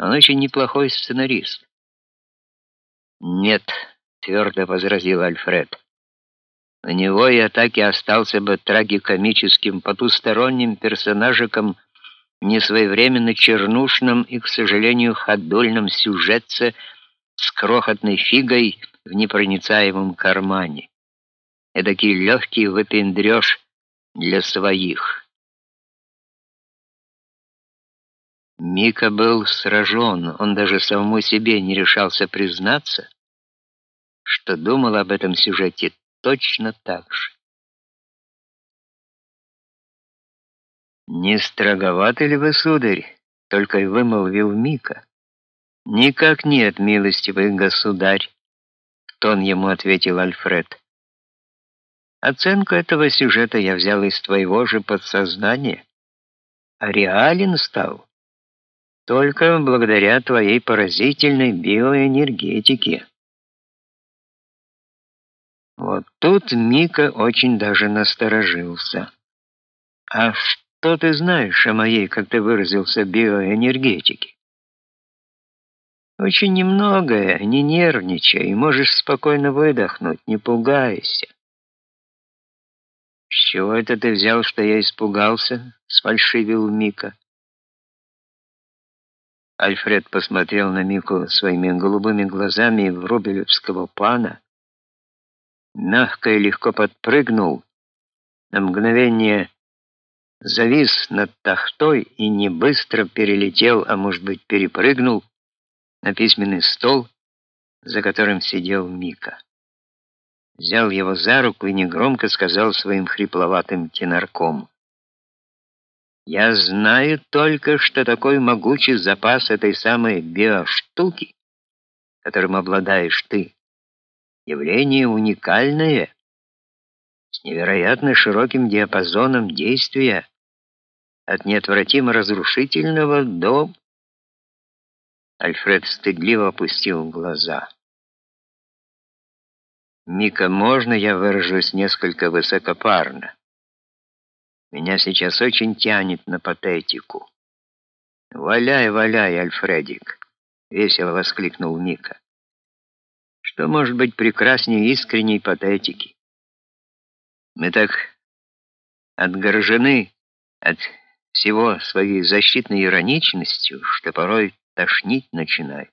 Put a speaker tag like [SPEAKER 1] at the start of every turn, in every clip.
[SPEAKER 1] Он очень неплохой сценарист. Нет, твердо возразил Альфред. У него и остался бы трагикомическим потусторонним персонажиком, несвоевременно чернушным и, к сожалению, ходульным сюжетце с крохотной фигой в непроницаемом кармане. Эдакий легкий выпендрёж для своих. Мика был сражен, он даже самому себе не решался признаться, что думал об этом сюжете точно так же. «Не строговаты ли вы, сударь?» — только и вымолвил Мика. «Никак нет, милостивый государь», — тон ему ответил Альфред. «Оценку этого сюжета я взял из твоего же подсознания, а реален стал только благодаря твоей поразительной биоэнергетике». Вот тут Мика очень даже насторожился. «А что ты знаешь о моей, как ты выразился, биоэнергетике?» «Очень немногое, не нервничай, можешь спокойно выдохнуть, не пугайся». «С чего это ты взял, что я испугался?» — сфальшивил Мика. Альфред посмотрел на Мику своими голубыми глазами врубелевского пана, мягко и легко подпрыгнул, на мгновение завис над тахтой и не быстро перелетел, а может быть, перепрыгнул на письменный стол, за которым сидел Мика. Взял его за руку и негромко сказал своим хрипловатым тенорком: "Я знаю только, что такой могучий запас этой самой биоштуки, которым обладаешь ты, явление уникальное, с невероятно широким диапазоном действия, от неотвратимо разрушительного до... Альфред стыдливо опустил глаза. Мика, можно я выражусь несколько высокопарно? Меня сейчас очень тянет на патетику. Валяй, валяй, Альфредик, весело воскликнул Мика. Что может быть прекраснее искренней патетики? Мы так отгорожены от всего своей защитной ироничностью, что порой тошнить начинает.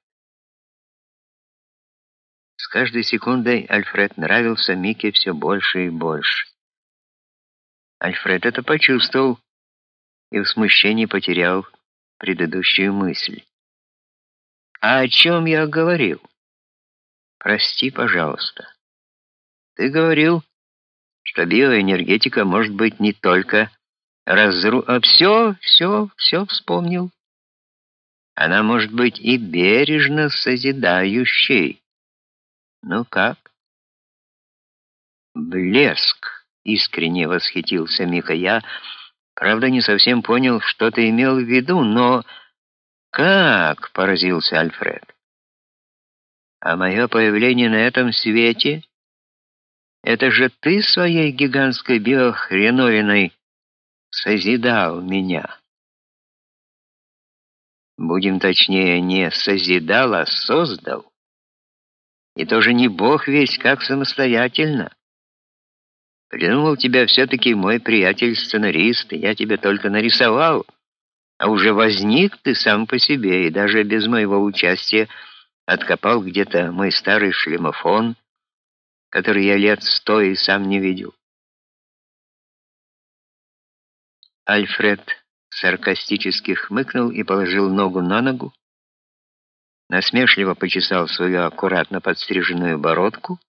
[SPEAKER 1] С каждой секундой Альфред нравился Мике все больше и больше. Альфред это почувствовал и в смущении потерял предыдущую мысль. А о чем я говорил? Прости, пожалуйста. Ты говорил, что биоэнергетика может быть не только разру... А все, все, все вспомнил. Она может быть и бережно созидающей. Ну как? Блеск, искренне восхитился Мика. Я, правда, не совсем понял, что ты имел в виду, но как, поразился Альфред. А мое появление на этом свете это же ты своей гигантской биохреновиной созидал меня. Будем точнее, не созидал, а создал. И тоже не бог весь как самостоятельно. Придумал тебя все-таки мой приятель-сценарист, я тебя только нарисовал, а уже возник ты сам по себе, и даже без моего участия откопал где-то мой старый шлемофон, который я лет сто и сам не видел. Альфред саркастически хмыкнул и положил ногу на ногу, насмешливо почесал свою аккуратно подстриженную бородку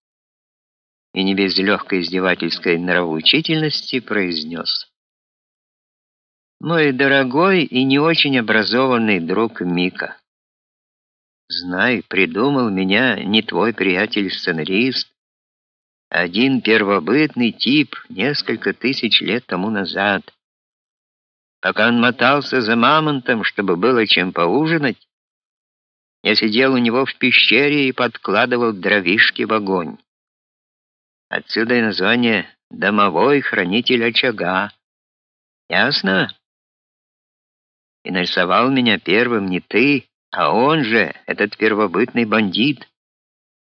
[SPEAKER 1] и не без легкой издевательской нравоучительности произнес. «Мой дорогой и не очень образованный друг Мика, знай, придумал меня не твой приятель-сценарист, один первобытный тип несколько тысяч лет тому назад. Пока он мотался за мамонтом, чтобы было чем поужинать, я сидел у него в пещере и подкладывал дровишки в огонь. Отсюда и название «домовой хранитель очага». Ясно? И нарисовал меня первым не ты, А он же, этот первобытный бандит,